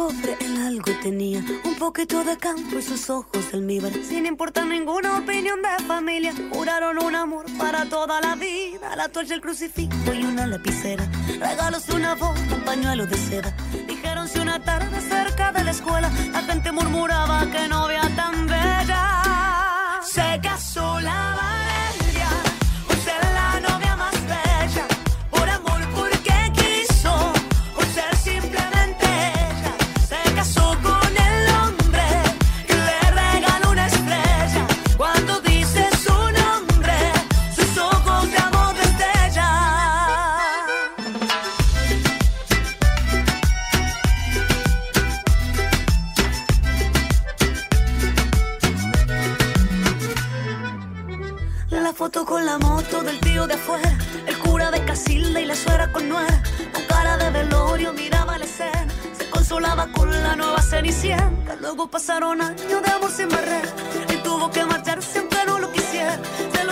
Pobre, en algo tenía un poquito de campo y sus ojos del almíbar. Sin importar ninguna opinión de familia, juraron un amor para toda la vida. La torcha, el crucifijo y una lapicera. Regalos de una voz, un pañuelo de seda. Dijeron si una tarde cerca de la escuela, la gente murmuraba que no había tan bella. Se casó la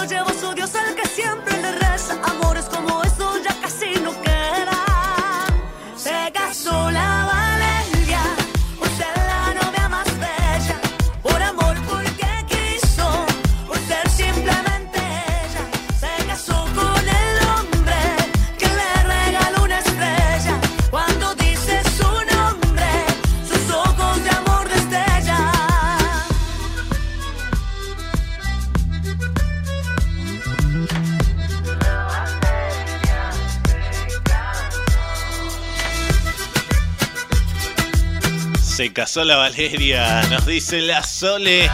se lo llevó su Dios al casó Valeria, nos dice la Sole.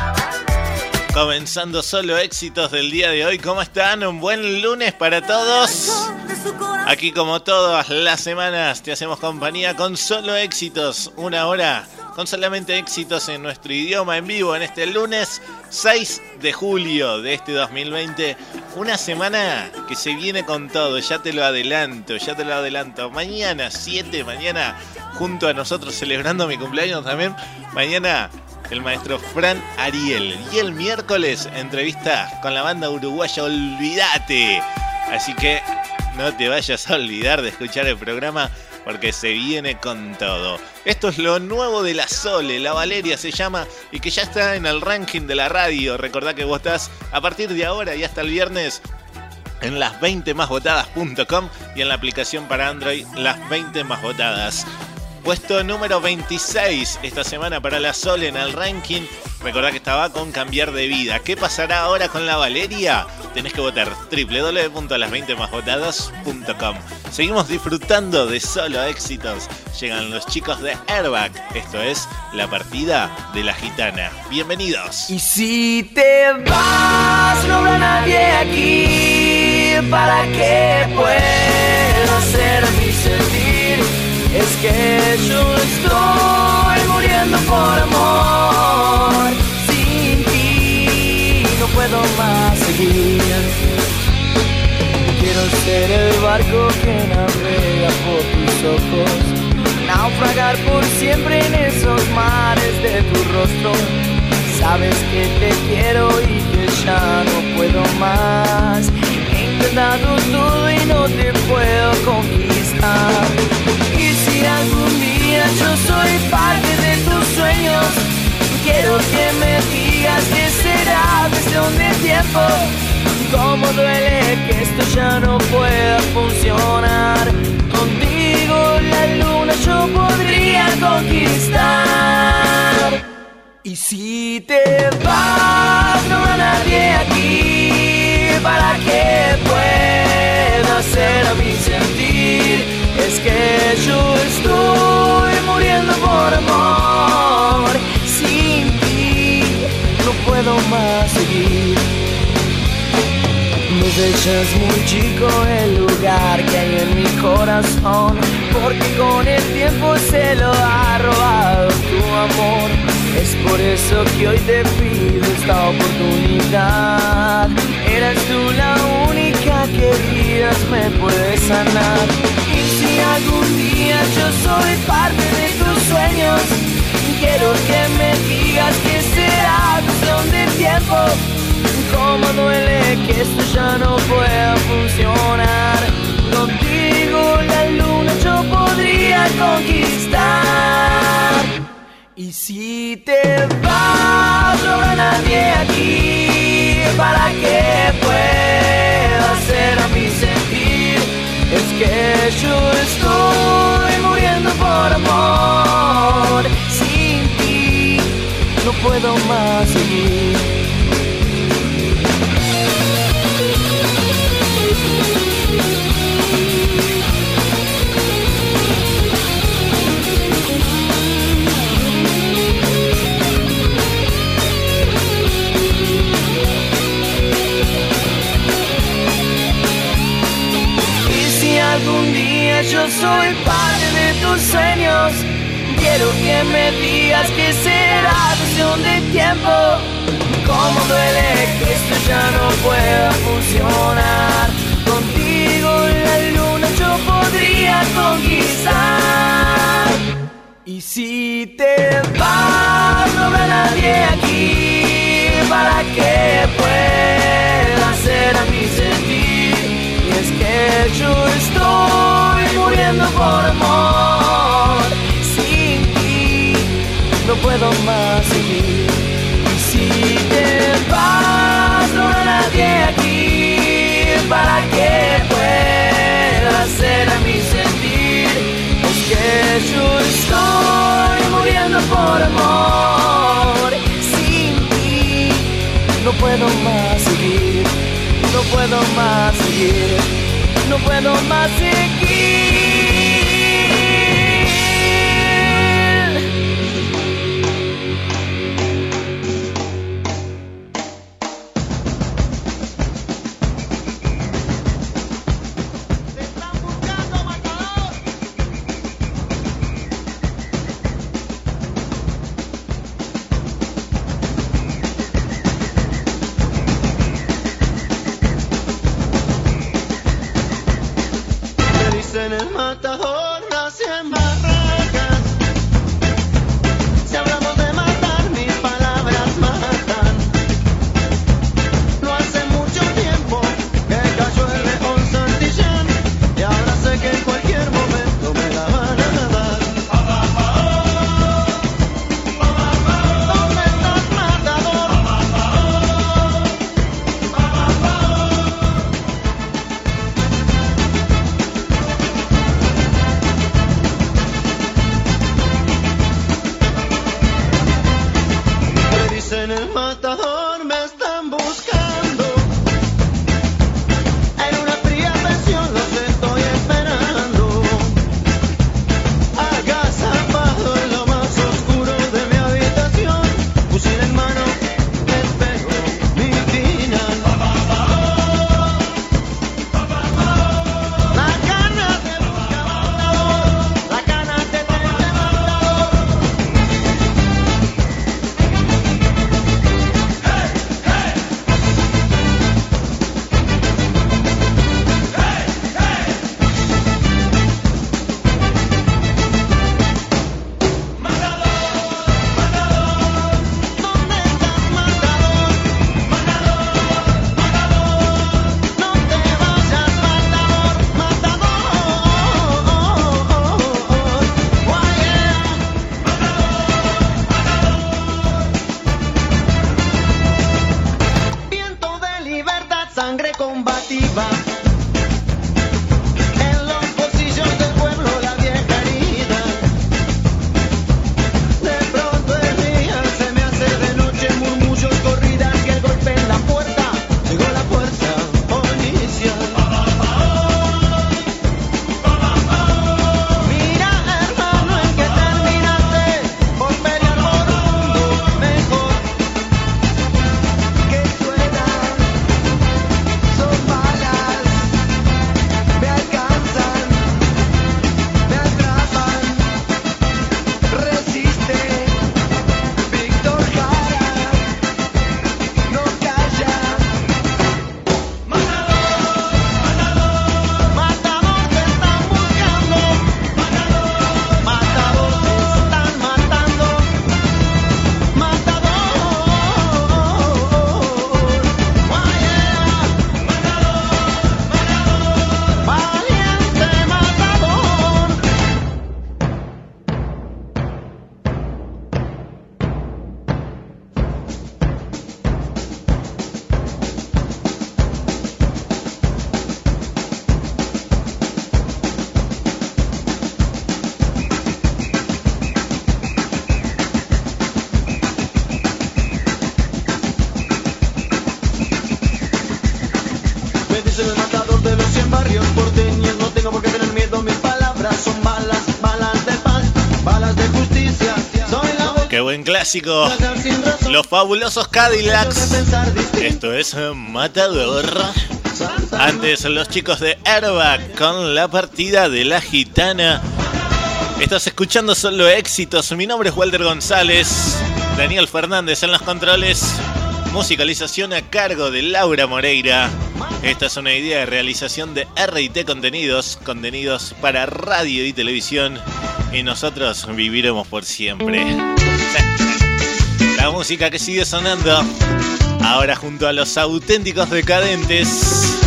Comenzando solo éxitos del día de hoy. ¿Cómo están? Un buen lunes para todos. Aquí como todas las semanas te hacemos compañía con solo éxitos. Una hora con solamente éxitos en nuestro idioma en vivo en este lunes 6 de julio de este 2020. Una semana que se viene con todo, ya te lo adelanto, ya te lo adelanto. Mañana 7, mañana junto a nosotros celebrando mi cumpleaños también. Mañana el maestro Fran Ariel. Y el miércoles entrevista con la banda uruguaya Olvídate. Así que no te vayas a olvidar de escuchar el programa porque se viene con todo. Esto es lo nuevo de la Sole, la Valeria se llama y que ya está en el ranking de la radio. Recordá que vos estás a partir de ahora y hasta el viernes en las 20 más votadas.com y en la aplicación para Android las 20 más votadas. Puesto número 26 esta semana para la Sol en el ranking. Recordá que estaba con cambiar de vida. ¿Qué pasará ahora con la Valeria? Tenés que votar www.las20másvotadas.com. Seguimos disfrutando de solo éxitos. Llegan los chicos de Airbag. Esto es la partida de la gitana. Bienvenidos. Y si te vas, no habrá nadie aquí para que pueda ser mi sentir es que yo estoy muriendo por amor. Sin ti no puedo más seguir. Ser el barco que navega por tus ojos. Naufragar por siempre en esos mares de tu rostro. Sabes que te quiero y que ya no puedo más. He intentado todo y no te puedo conquistar algún día yo soy parte de tus sueños. Quiero que me digas que será cuestión de tiempo. Cómo duele esto ya no pueda funcionar. Contigo la luna yo podría conquistar. Y si te vas, no a nadie aquí para que pueda ser a mi sentir es que yo Me dejas muy chico el lugar que hay en mi corazón, porque con el tiempo se lo ha robado eso que hoy te pido esta oportunidad. Eres tú la única que días me puede sanar. Y si algún día yo soy parte de tus sueños, quiero que me digas que será cuestión de tiempo. Cómo duele que esto ya no pueda funcionar. Contigo la luna yo podría conquistar. Y si te vas, no habrá nadie aquí para que pueda hacer a mi sentir. Es que yo estoy muriendo por amor. Sin ti no puedo más seguir. Yo soy parte de tus sueños. Quiero que me digas que será cuestión de tiempo. Cómo duele que esto ya no pueda funcionar. Contigo la luna yo podría conquistar. Y si te vas, no habrá nadie aquí para que pueda hacer a mi sentir. Y es que yo estoy muriendo por amor. Sin ti no puedo más. Y si te vas, no habrá nadie aquí para que pueda hacer a mi sentir. Es yo estoy muriendo por amor. Sin ti no puedo más seguir. No puedo más seguir. No puedo más seguir. sangre combativa. Son balas, balas de paz, balas de justicia. Soy la Qué buen clásico. Los fabulosos Cadillacs. Esto es Matador. Antes los chicos de Airbag con la partida de la gitana. Estás escuchando solo éxitos. Mi nombre es Walter González. Daniel Fernández en los controles. Musicalización a cargo de Laura Moreira. Esta es una idea de realización de RT Contenidos, contenidos para radio y televisión. Y nosotros viviremos por siempre. La música que sigue sonando. Ahora junto a los auténticos decadentes.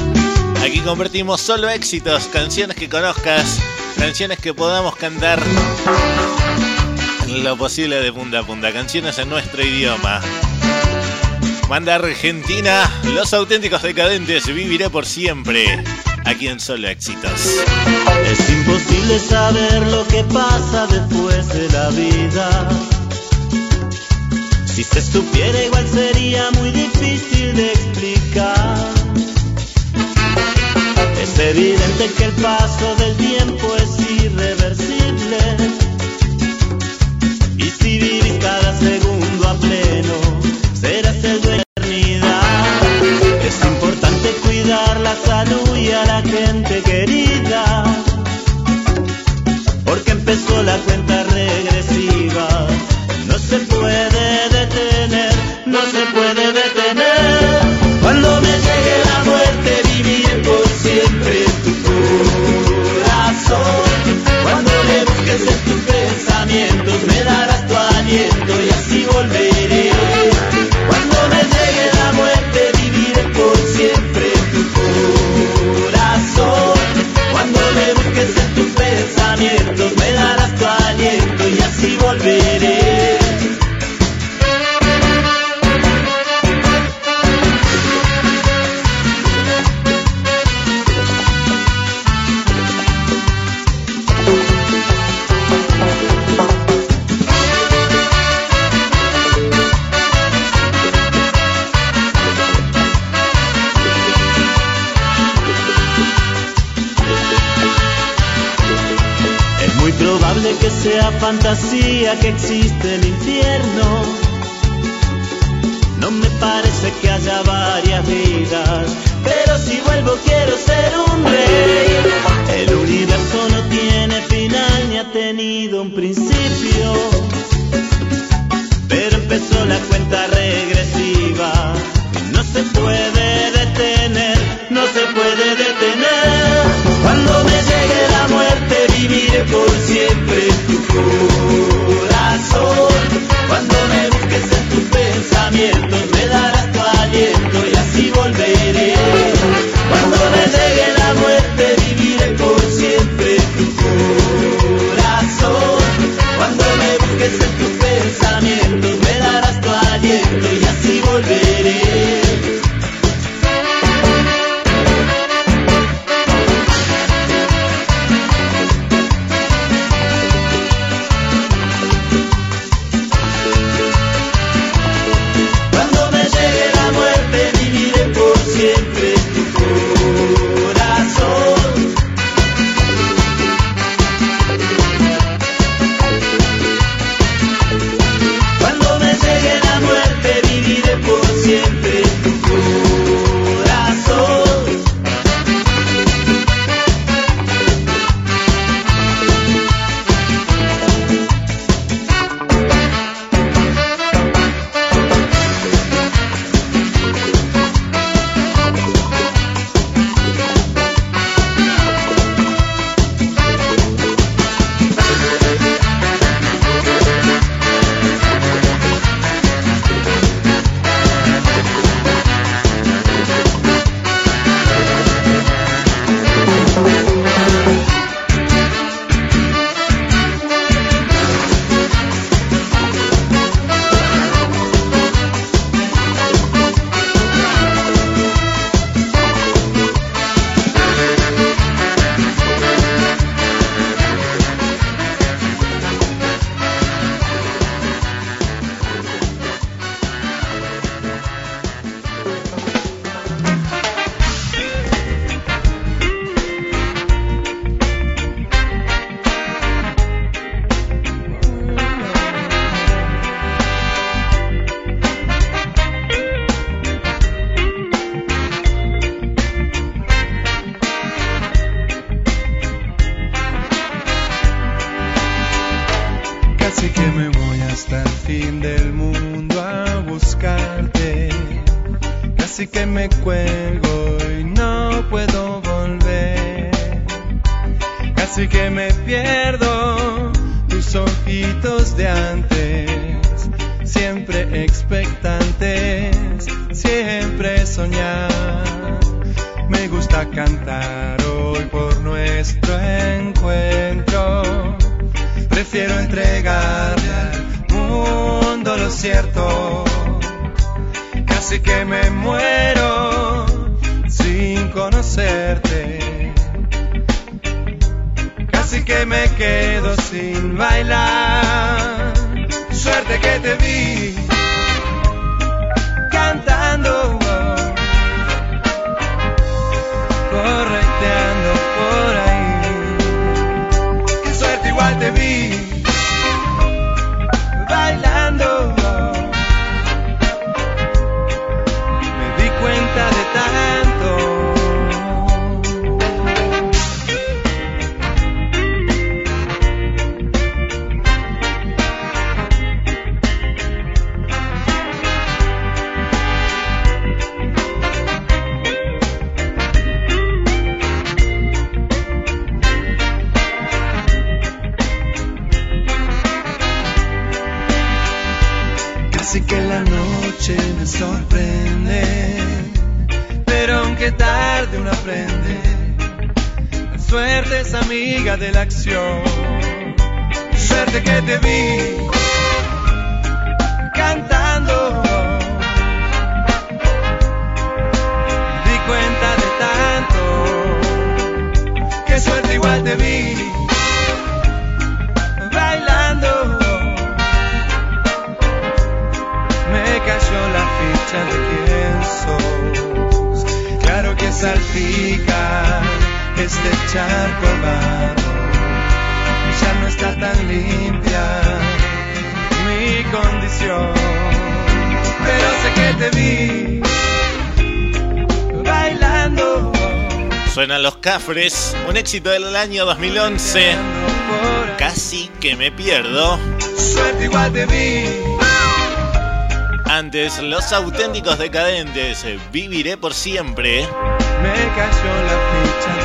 Aquí convertimos solo éxitos, canciones que conozcas, canciones que podamos cantar lo posible de punta a punta, canciones en nuestro idioma. Manda Argentina, los auténticos decadentes, viviré por siempre. Aquí en Solo Éxitos. Es imposible saber lo que pasa después de la vida. Si se supiera igual sería muy difícil de explicar. Es evidente que el paso del tiempo la salud y a la gente querida. Porque empezó la cuenta abiertos. Un éxito del año 2011. Casi que me pierdo. Antes, los auténticos decadentes, viviré por siempre. Me cayó la ficha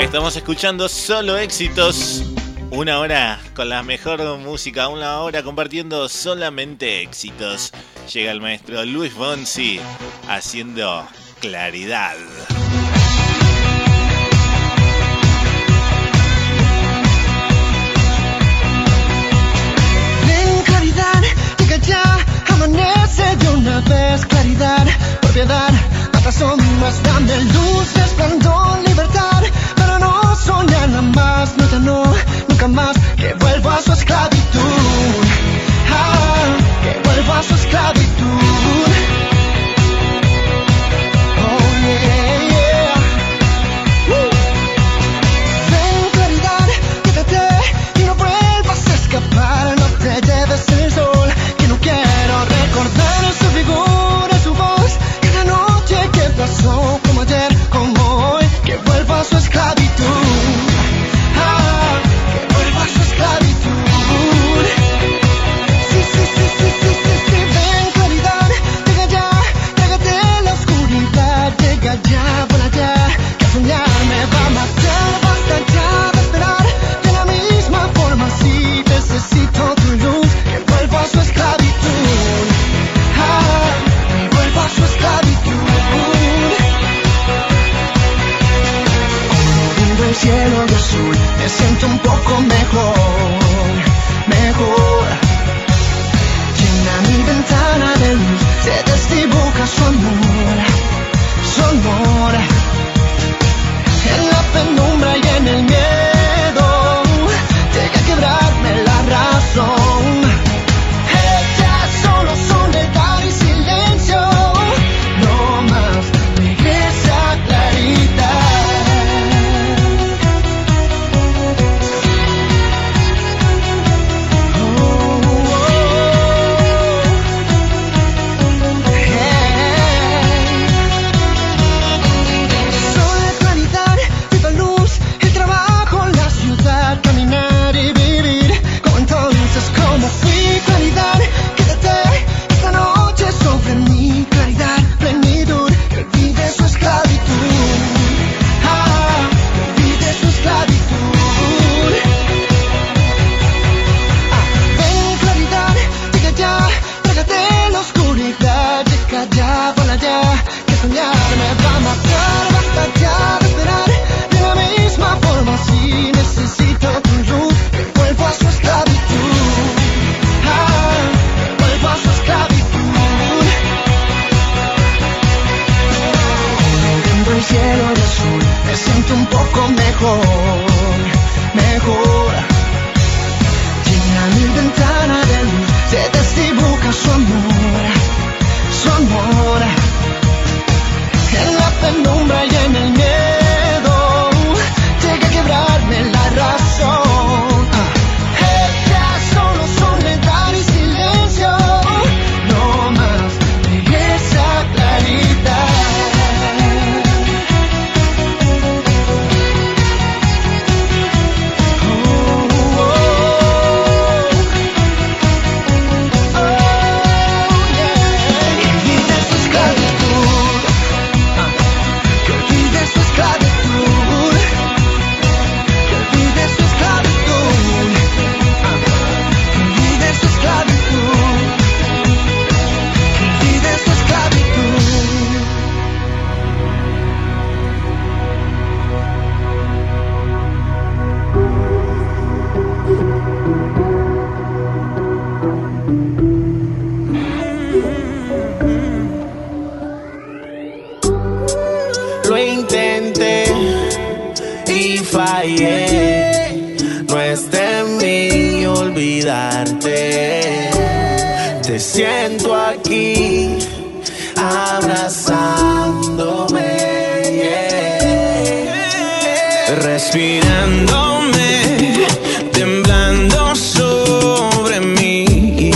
Estamos escuchando solo éxitos. Una hora con la mejor música, una hora compartiendo solamente éxitos. Llega el maestro Luis Bonsi haciendo claridad. amanece de una vez claridad, propiedad, atrasón más grande, luz, resplandor, libertad, pero no soñar nada más, no ya no, nunca más, que vuelva a su esclavitud, ah, que vuelva a su esclavitud. Oh yeah. Uh. Para no te lleves el sol. Recordar su figura, su voz, cada noche que pasó como ayer. Como un cielo de azul, me siento un poco mejor, mejor. Llena mi ventana de luz, se desdibuja su amor, su amor. En la penumbra Respirándome, temblando sobre mí.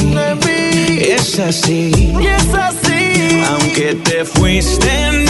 Es así. es así. Aunque te fuiste,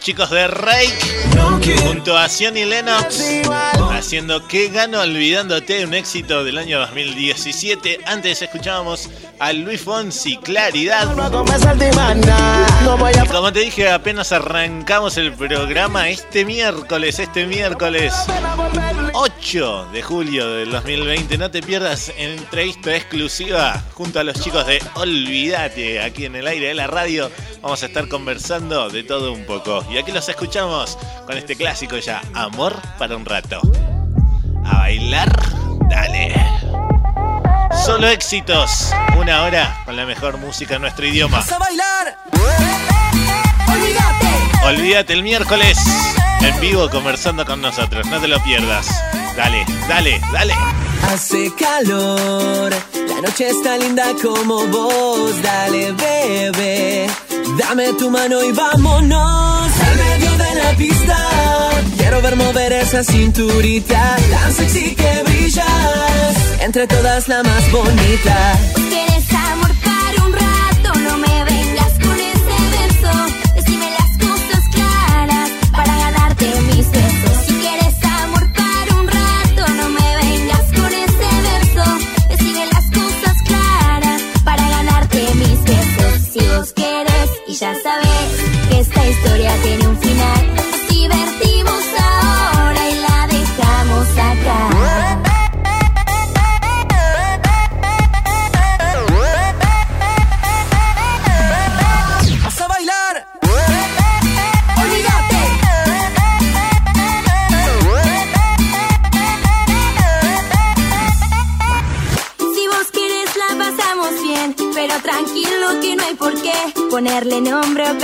chicos de Rake junto a Sion y Lennox haciendo Que gano olvidándote, un éxito del año 2017. Antes escuchábamos a Luis Fonsi, Claridad. Como te dije, apenas arrancamos el programa este miércoles, este miércoles 8 de julio del 2020. No te pierdas entrevista exclusiva junto a los chicos de Olvídate, aquí en el aire de la radio. Vamos a estar conversando de todo un poco. Y aquí los escuchamos con este clásico ya, Amor para un rato. A bailar, dale. Solo éxitos, una hora con la mejor música en nuestro idioma. a bailar. Olvídate el miércoles en vivo conversando con nosotros, no te lo pierdas. Dale, dale, dale. Hace calor, la noche está linda como vos, dale bebé, dame tu mano y vámonos al medio de la pista. Ver mover esa cinturita, tan sexy que brillas, entre todas la más bonita.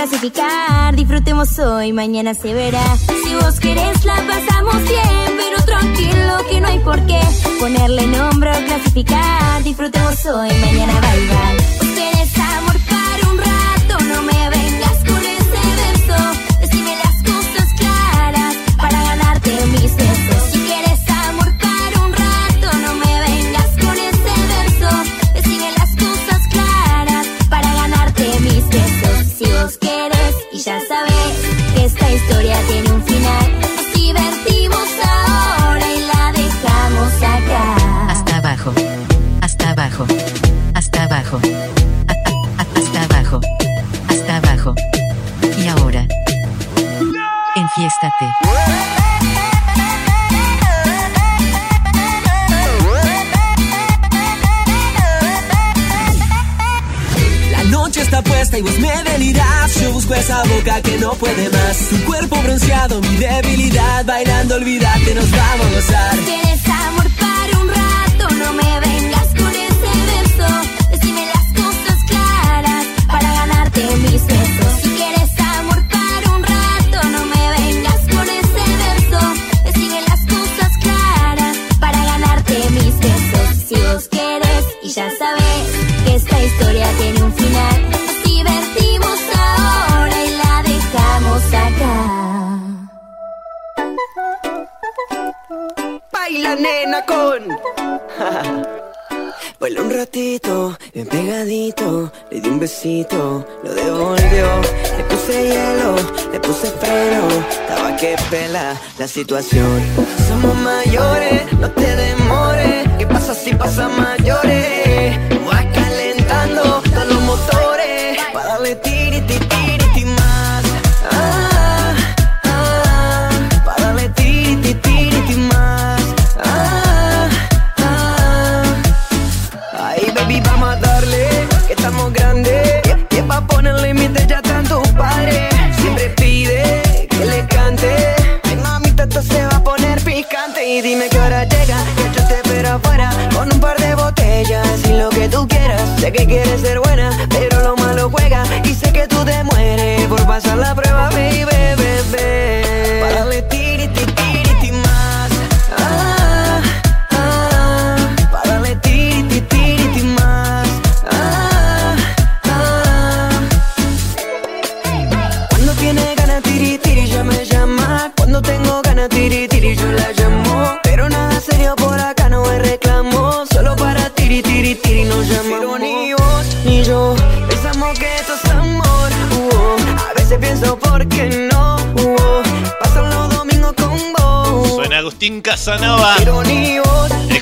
Clasificar. Disfrutemos hoy, mañana se verá. Si vos querés la pasamos bien, pero tranquilo que no hay por qué ponerle nombre o clasificar. Disfrutemos hoy, mañana bye bye. Quieres amor para un rato, no me vengas con situación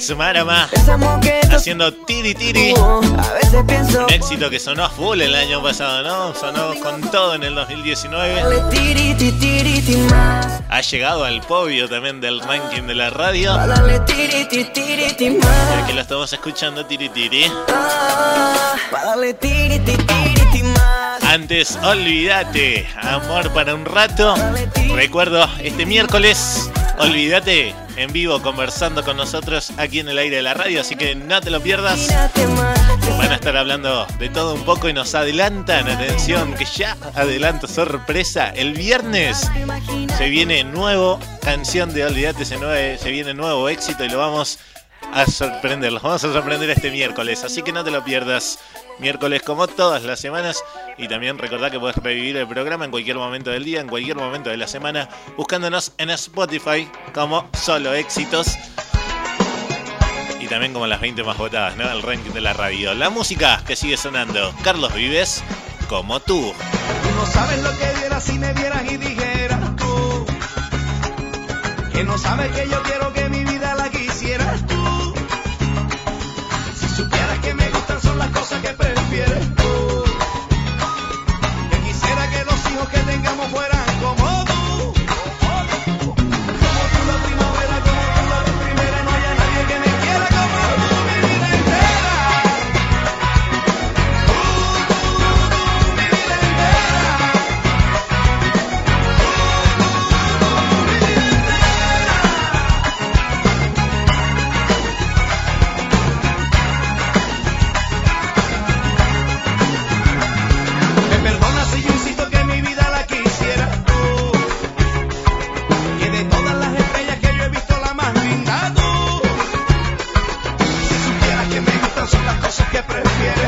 vos Ex Marama. Haciendo tiri tiri. A veces pienso. Un éxito que sonó a full el año pasado, ¿no? Sonó con todo en el 2019. Dale tiri, tiri, tiri, tiri, más. Ha llegado al podio también del ranking de la radio. Más. Ya que lo estamos escuchando, tiri tiri. Ah. Antes, olvídate, amor para un rato. Recuerdo, este miércoles, olvídate, en vivo conversando con nosotros aquí en el aire de la radio, así que no te lo pierdas. Van a estar hablando de todo un poco y nos adelantan, atención, que ya adelanto sorpresa, el viernes se viene nuevo canción de Olvídate, se, se viene nuevo éxito y lo vamos a sorprender, los vamos a sorprender este miércoles, así que no te lo pierdas. Miércoles como todas las semanas y también recordá que puedes revivir el programa en cualquier momento del día, en cualquier momento de la semana, buscándonos en Spotify como Solo Éxitos y también como las 20 más votadas, ¿no? El ranking de la radio. La música que sigue sonando. Carlos Vives, como tú. No sabes lo que vieras si me vieras y dijeras tú Que no sabes que yo quiero que mi ¿qué prefieres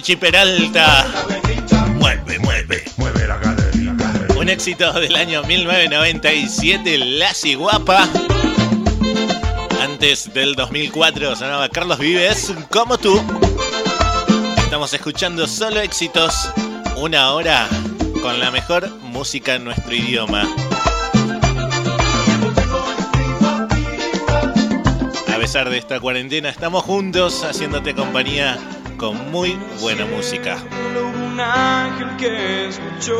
Chichi Peralta. Mueve, mueve. Mueve la cadera. Un éxito del año 1997, La Ciguapa. Antes del 2004 sonaba Carlos Vives, como tú. Estamos escuchando solo éxitos, una hora con la mejor música en nuestro idioma. A pesar de esta cuarentena, estamos juntos haciéndote compañía con muy buena música. un ángel que escuchó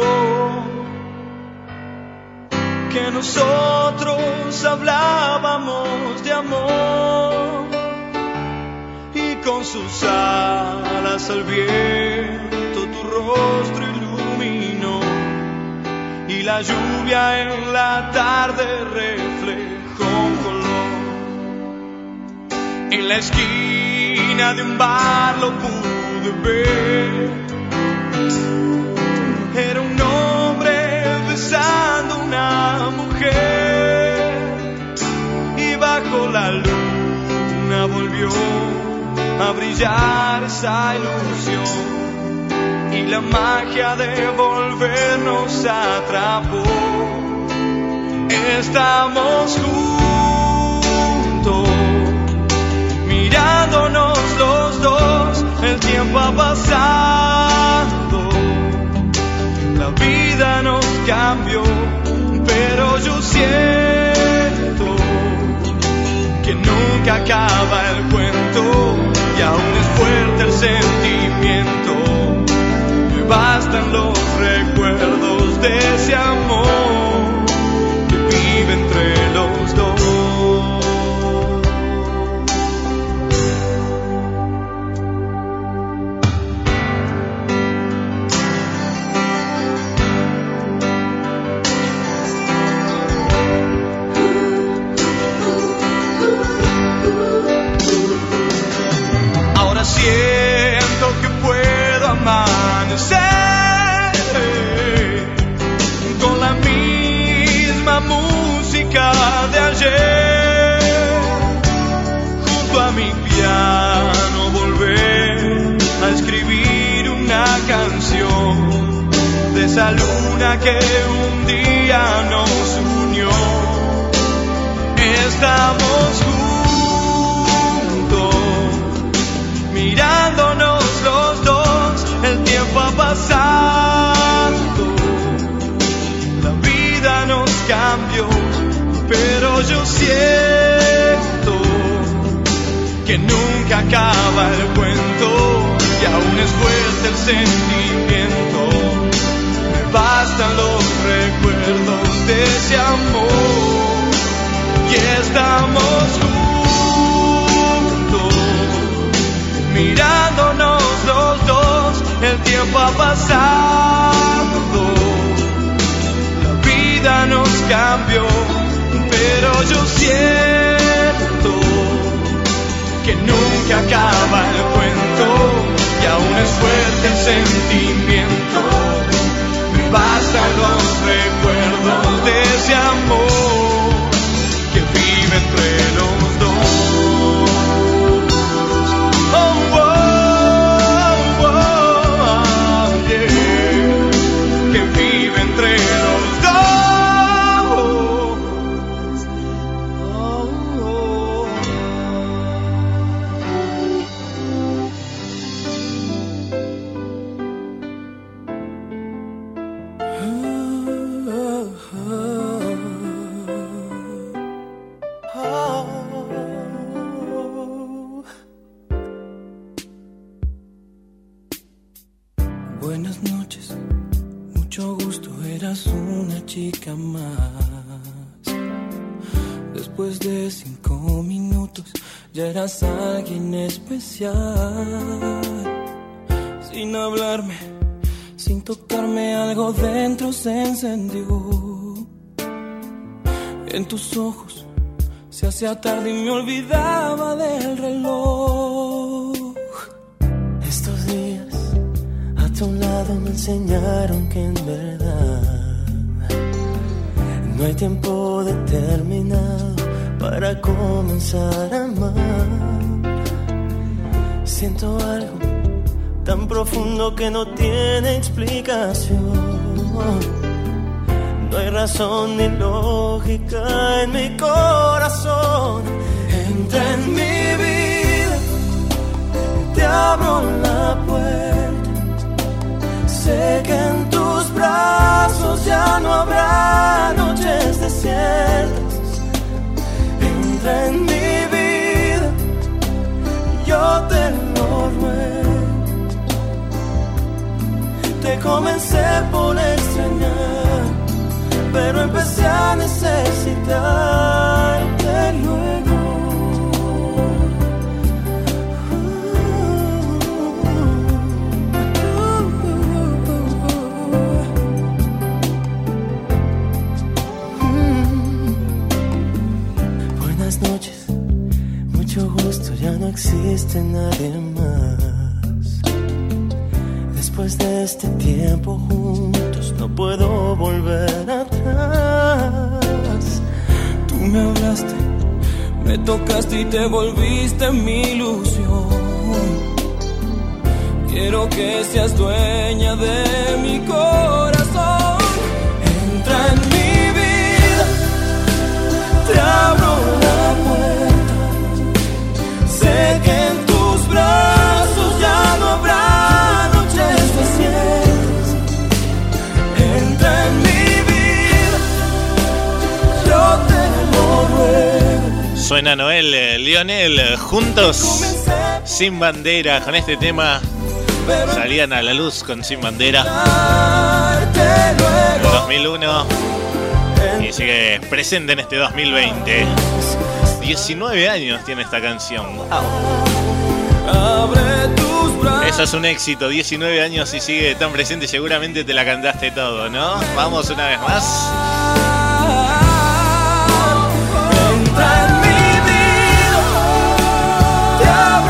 que nosotros hablábamos de amor y con sus alas al viento tu rostro iluminó y la lluvia en la tarde reflejó un color en la esquina de un bar lo pude ver. Era un hombre besando una mujer. Y bajo la luna volvió a brillar esa ilusión. Y la magia de volvernos atrapó. Estamos juntos, mirándonos el tiempo ha pasado la vida nos cambió, pero yo siento que nunca acaba el cuento y aún es fuerte el sentimiento. Me bastan los recuerdos de ese amor esa luna que un día nos unió. Estamos juntos mirándonos los dos, el tiempo ha pasado, la vida nos cambió, pero yo siento que nunca acaba el cuento y aún es fuerte el sentimiento, bastan los recuerdos de ese amor. Y estamos juntos mirándonos los dos, el tiempo ha pasado, la vida nos cambió, pero yo siento que nunca acaba el cuento. Y aún es fuerte el sentimiento, bastan los recuerdos de ese amor que vive entre los chica más. Después de cinco minutos, ya eras alguien especial. Sin hablarme, sin tocarme, algo dentro se encendió. En tus ojos se hacía tarde y me olvidaba del reloj. Estos días a tu lado me enseñaron que en verdad no hay tiempo determinado para comenzar a amar. Siento algo tan profundo que no tiene explicación. No hay razón ni lógica en mi corazón. Entra en mi vida, te abro la puerta. Sé que en tus brazos ya no habrá noches desiertas. Entra en mi vida, yo te lo ruego. Te comencé por extrañar, pero empecé a necesitarte. Nadie más. Después de este tiempo juntos, no puedo volver atrás. Tú me hablaste, me tocaste y te volviste mi ilusión. Quiero que seas dueña de mi corazón. Entra en mi vida, te abro la puerta. Sé que en tus brazos ya no habrá noches desiertas. Entra en mi vida, yo te lo ruego. Suena Noel, eh, Lionel, eh, juntos, sin bandera, con este tema. Salían a la luz con Sin Bandera. En 2001. Y sigue presente en este 2020. 19 años tiene esta canción. Eso es un éxito, 19 años y sigue tan presente, seguramente te la cantaste todo, ¿no? Vamos una vez más.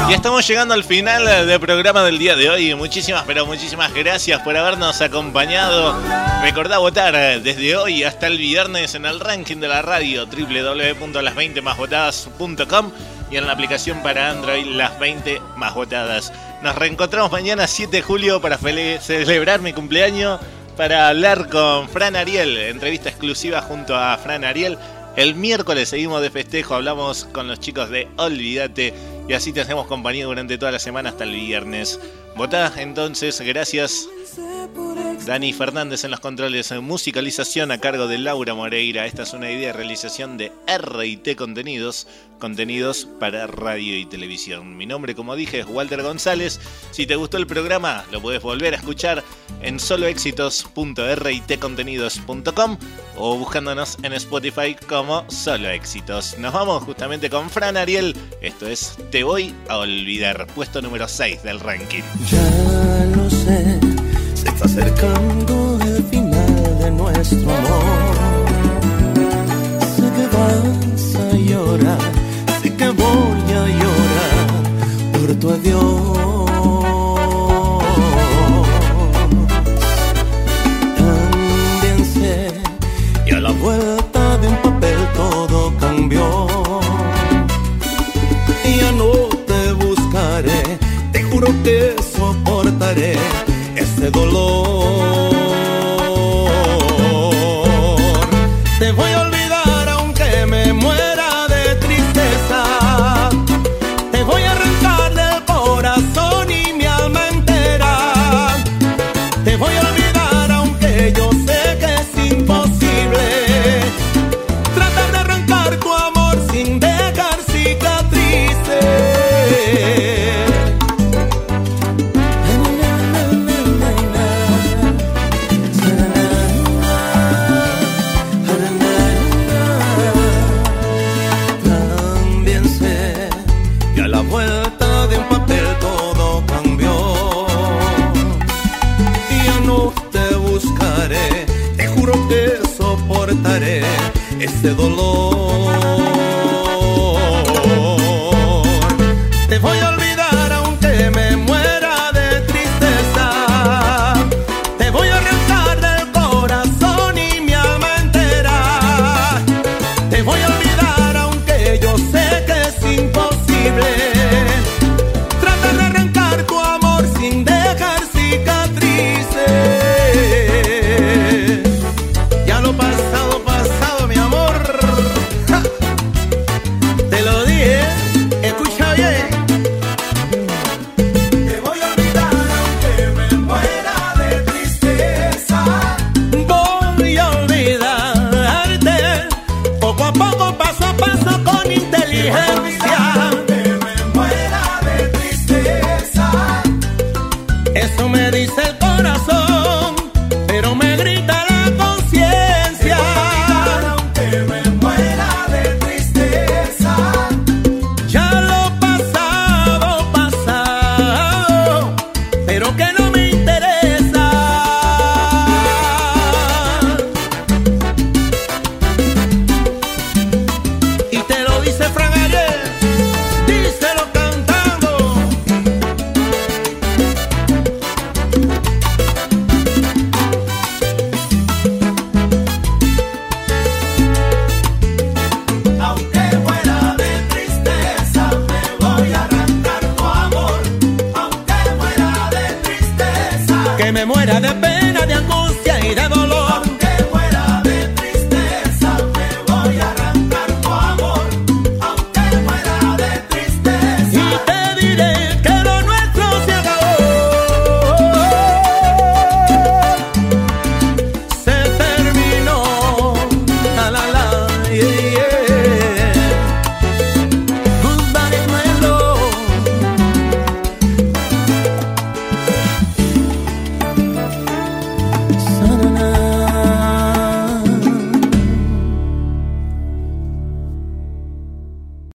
Y estamos llegando al final del programa del día de hoy. Muchísimas, pero muchísimas gracias por habernos acompañado. Recordá votar desde hoy hasta el viernes en el ranking de la radio www.las20másvotadas.com y en la aplicación para Android Las 20 Más Votadas. Nos reencontramos mañana 7 de julio para celebrar mi cumpleaños, para hablar con Fran Ariel, entrevista exclusiva junto a Fran Ariel. El miércoles seguimos de festejo, hablamos con los chicos de Olvídate y así te hacemos compañía durante toda la semana hasta el viernes. Votá entonces, gracias. Dani Fernández en los controles en musicalización a cargo de Laura Moreira. Esta es una idea de realización de RT Contenidos, contenidos para radio y televisión. Mi nombre, como dije, es Walter González. Si te gustó el programa, lo puedes volver a escuchar en soloexitos.rtcontenidos.com o buscándonos en Spotify como Solo Éxitos. Nos vamos justamente con Fran Ariel. Esto es Te voy a olvidar, puesto número 6 del ranking. Ya lo sé, se está acercando el final de nuestro amor. Sé que vas a llorar, sé que voy a llorar por tu adiós. También sé, y a la vuelta de un papel todo cambió. Ya no te buscaré, te juro que soportaré este dolor.